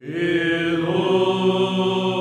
O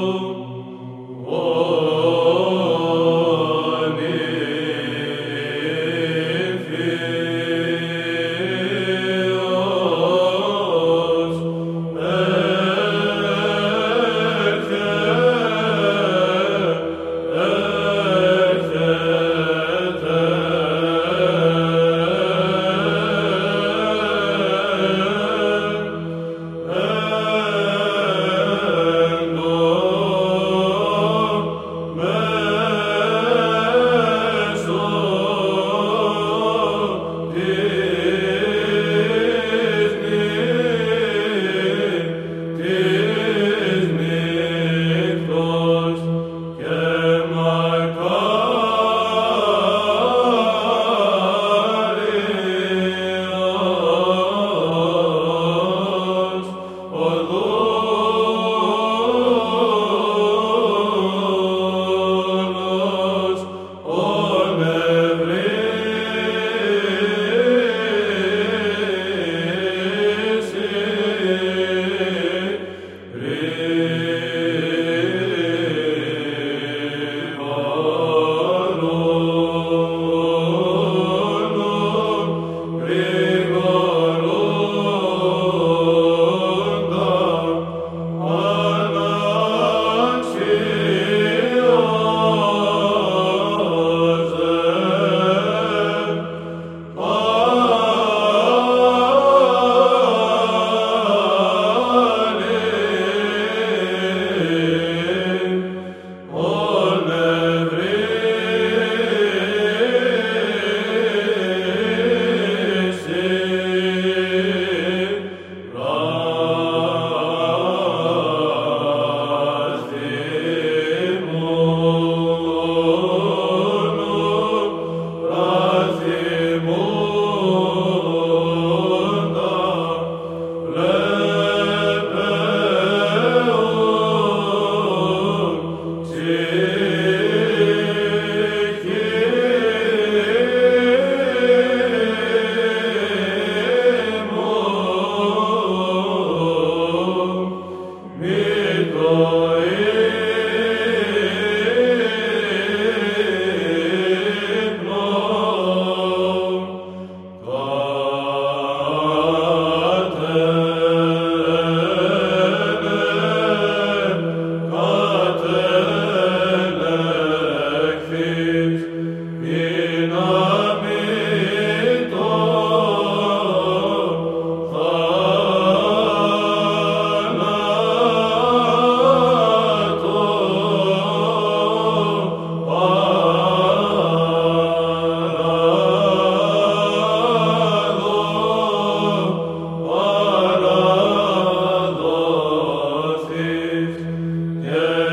Yeah.